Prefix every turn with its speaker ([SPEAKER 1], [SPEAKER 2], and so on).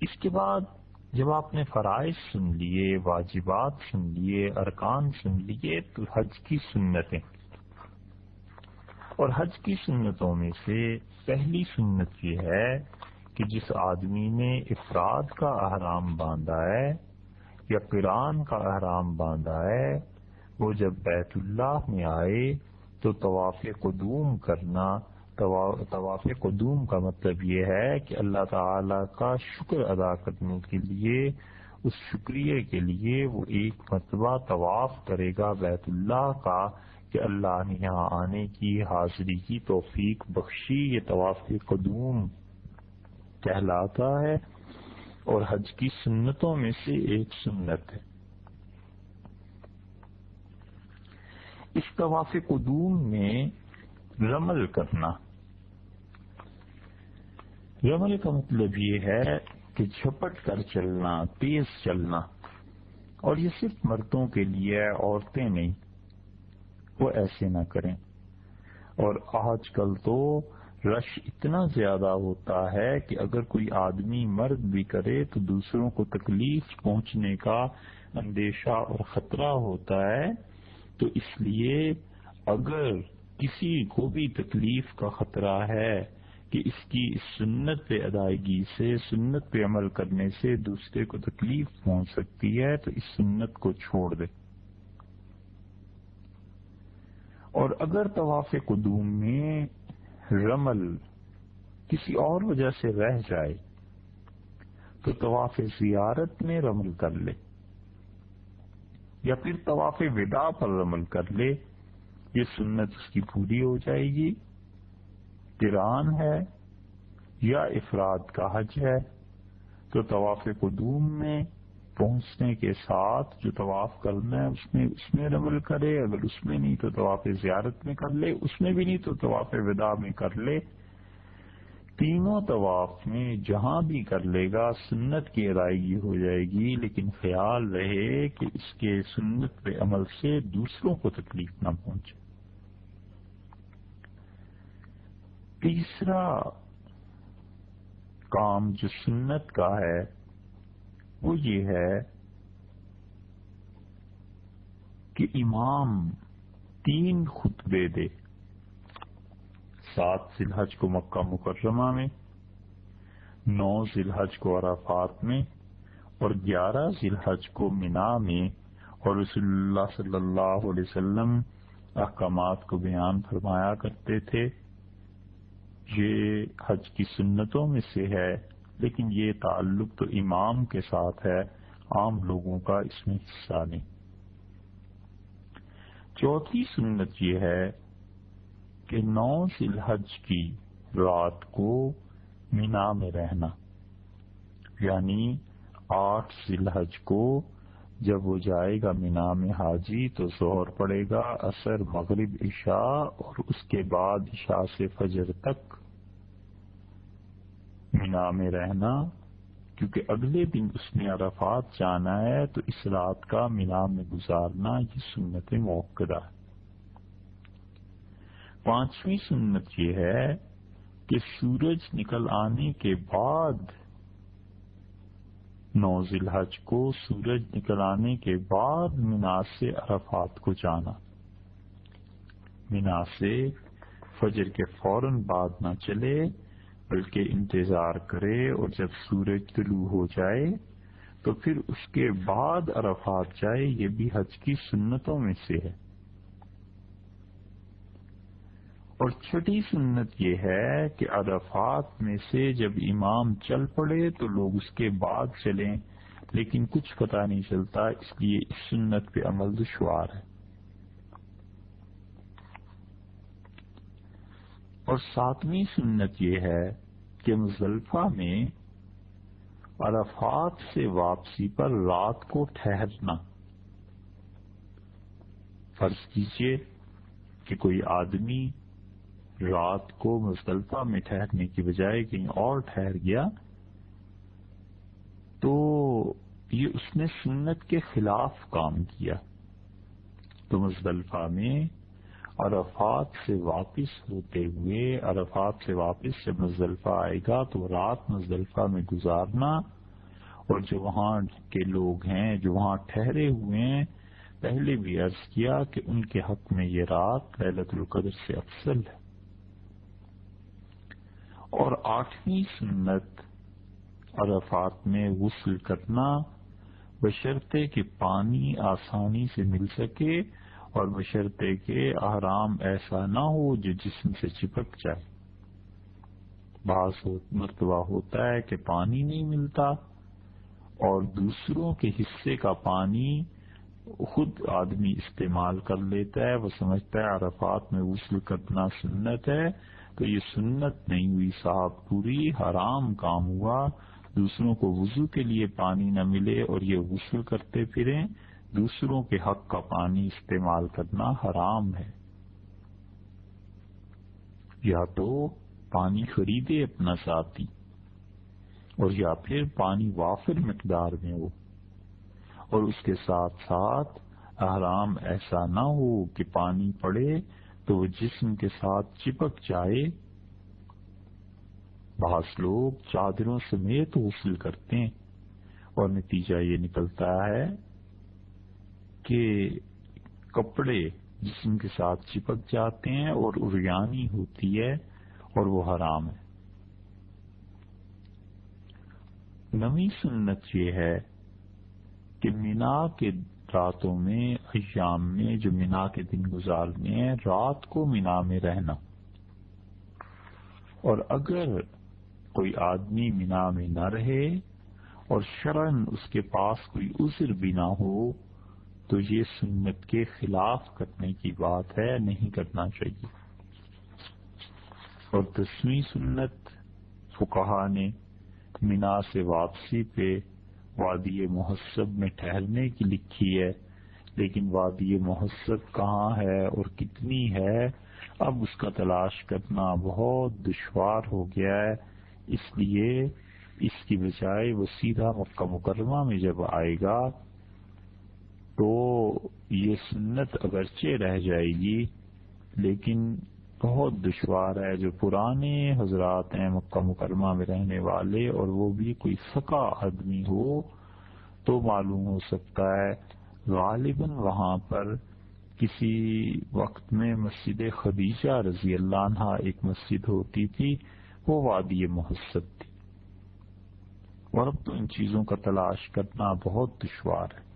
[SPEAKER 1] اس کے بعد جب آپ نے فرائض سن لیے، واجبات سن لیے، ارکان سن لیے، تو حج کی سنتیں۔ اور حج کی سنتوں میں سے پہلی سنت یہ ہے کہ جس آدمی نے افراد کا احرام باندھا ہے یا قرآن کا احرام باندھا ہے، وہ جب بیت اللہ میں آئے تو طواف قدوم کرنا طواف قدوم کا مطلب یہ ہے کہ اللہ تعالی کا شکر ادا کرنے کے لیے، اس شکریہ کے لیے وہ ایک مرتبہ طواف کرے گا بیت اللہ کا کہ اللہ نے یہاں آنے کی، حاضری کی توفیق بخشی۔ یہ طواف قدوم کہلاتا ہے اور حج کی سنتوں میں سے ایک سنت ہے۔ اس طواف قدوم میں رمل کرنا رمل کا مطلب یہ ہے کہ جھپٹ کر چلنا، تیز چلنا، اور یہ صرف مردوں کے لیے عورتیں نہیں، وہ ایسے نہ کریں۔ اور آج کل تو رش اتنا زیادہ ہوتا ہے کہ اگر کوئی آدمی مرد بھی کرے تو دوسروں کو تکلیف پہنچنے کا اندیشہ اور خطرہ ہوتا ہے۔ تو اس لیے اگر کسی کو بھی تکلیف کا خطرہ ہے کہ اس کی اس سنت پہ ادائیگی سے، سنت پہ عمل کرنے سے دوسرے کو تکلیف پہنچ سکتی ہے، تو اس سنت کو چھوڑ دے۔ اور اگر طواف قدوم میں رمل کسی اور وجہ سے رہ جائے، تو طواف زیارت میں رمل کر لے۔ یا پھر طواف ودا پر رمل کر لے، یہ سنت اس کی پوری ہو جائے گی۔ کران ہے یا افراد کا حج ہے، تو طواف قدوم میں پہنچنے کے ساتھ جو طواف کرنا ہے، اس میں اس میں رمل کرے، اگر اس میں نہیں تو طواف زیارت میں کر لے، اس میں بھی نہیں تو طواف ودا میں کر لے۔ تینوں طواف میں جہاں بھی کر لے گا، سنت کی ادائیگی ہو جائے گی، لیکن خیال رہے کہ اس کے سنت پہ عمل سے دوسروں کو تکلیف نہ پہنچے۔ تیسرا کام جو سنت کا ہے، وہ یہ ہے کہ امام تین خطبے دے۔ سات ذی الحج کو مکہ مکرمہ میں، نو ذی الحج کو عرفات میں اور گیارہ ذی الحج کو مینا میں اور رسول اللہ صلی اللہ علیہ وسلم احکامات کو بیان فرمایا کرتے تھے۔ یہ حج کی سنتوں میں سے ہے، لیکن یہ تعلق تو امام کے ساتھ ہے، عام لوگوں کا اس میں حصہ نہیں۔ چوتھی سنت یہ ہے کہ نو ذی الحج کی رات کو مینا میں رہنا یعنی آٹھ ذی الحج کو جب وہ جائے گا مینا میں حاجی تو زہر پڑے گا اثر مغرب، عشاء اور اس کے بعد عشاء سے فجر تک مینا میں رہنا، کیونکہ اگلے دن اس نے عرفات جانا ہے، تو اس رات کا مینا میں گزارنا یہ سنت موقع ہے۔ پانچویں سنت یہ ہے کہ سورج نکل آنے کے بعد نو الحج کو، سورج نکل آنے کے بعد مینا سے عرفات کو جانا۔ مینا سے فجر کے فوراً بعد نہ چلے بلکہ انتظار کرے اور جب سورج طلوع ہو جائے تو پھر اس کے بعد عرفات جائے، یہ بھی حج کی سنتوں میں سے ہے۔ اور چھٹی سنت یہ ہے کہ عرفات میں سے جب امام چل پڑے تو لوگ اس کے بعد چلیں، لیکن کچھ پتہ نہیں چلتا، اس لیے اس سنت پہ عمل دشوار ہے۔ اور ساتویں سنت یہ ہے کہ مزلفہ میں عرفات سے واپسی پر رات کو ٹھہرنا فرض کیجیے کہ کوئی آدمی رات کو مصطلفہ میں ٹھہرنے کی بجائے کہیں اور ٹھہر گیا تو یہ اس نے سنت کے خلاف کام کیا۔ تو مزدلفہ میں عرفات سے واپس ہوتے ہوئے عرفات سے واپس جب مزدلفہ آئے گا تو رات مزدلفہ میں گزارنا اور جو وہاں کے لوگ ہیں، جو وہاں ٹھہرے ہوئے ہیں، پہلے بھی عرض کیا کہ ان کے حق میں یہ رات للت القدر سے افضل ہے۔ اور آٹھویں سنت عرفات میں غسل کرنا بشرطے کہ پانی آسانی سے مل سکے اور بشرطے کہ آرام ایسا نہ ہو جو جسم سے چپک جائے۔ بعض مرتبہ ہوتا ہے کہ پانی نہیں ملتا اور دوسروں کے حصے کا پانی خود آدمی استعمال کر لیتا ہے۔ وہ سمجھتا ہے عرفات میں غسل کرنا سنت ہے، تو یہ سنت نہیں ہوئی صاحب، پوری حرام کام ہوا۔ دوسروں کو وضو کے لیے پانی نہ ملے اور یہ غسل کرتے پھریں۔ دوسروں کے حق کا پانی استعمال کرنا حرام ہے۔ یا تو پانی خریدے اپنا ساتھی، اور یا پھر پانی وافر مقدار میں ہو، اور اس کے ساتھ ساتھ احرام ایسا نہ ہو کہ پانی پڑے تو وہ جسم کے ساتھ چپک جائے۔ بعض لوگ چادروں سمیت غسل کرتے ہیں، اور نتیجہ یہ نکلتا ہے کہ کپڑے جسم کے ساتھ چپک جاتے ہیں اور اریانی ہوتی ہے اور وہ حرام ہے۔ نوی سنت یہ ہے کہ مینا کے راتوں میں، ایام میں، جو مینا کے دن گزارنے ہیں، رات کو مینا میں رہنا۔ اور اگر کوئی آدمی مینا میں نہ رہے اور شرن اس کے پاس کوئی عذر بھی نہ ہو تو یہ سنت کے خلاف کرنے کی بات ہے، نہیں کرنا چاہیے۔ اور دسویں سنت فکہ نے مینا سے واپسی پہ وادی محسب میں ٹہلنے کی لکھی ہے، لیکن وادی محسب کہاں ہے اور کتنی ہے؟ اب اس کا تلاش کرنا بہت دشوار ہو گیا ہے۔ اس لیے اس کی بجائے وہ سیدھا مکہ مکرمہ میں جب آئے گا تو یہ سنت اگرچہ رہ جائے گی، لیکن بہت دشوار ہے جو پرانے حضرات ہیں مکہ مکرمہ میں رہنے والے اور وہ بھی کوئی سکا آدمی ہو تو معلوم ہو سکتا ہے غالباً وہاں پر کسی وقت میں مسجد خدیجہ رضی اللہ عنہ ایک مسجد ہوتی تھی، وہ وادی محسد تھی۔ اور اب تو ان چیزوں کا تلاش کرنا بہت دشوار ہے۔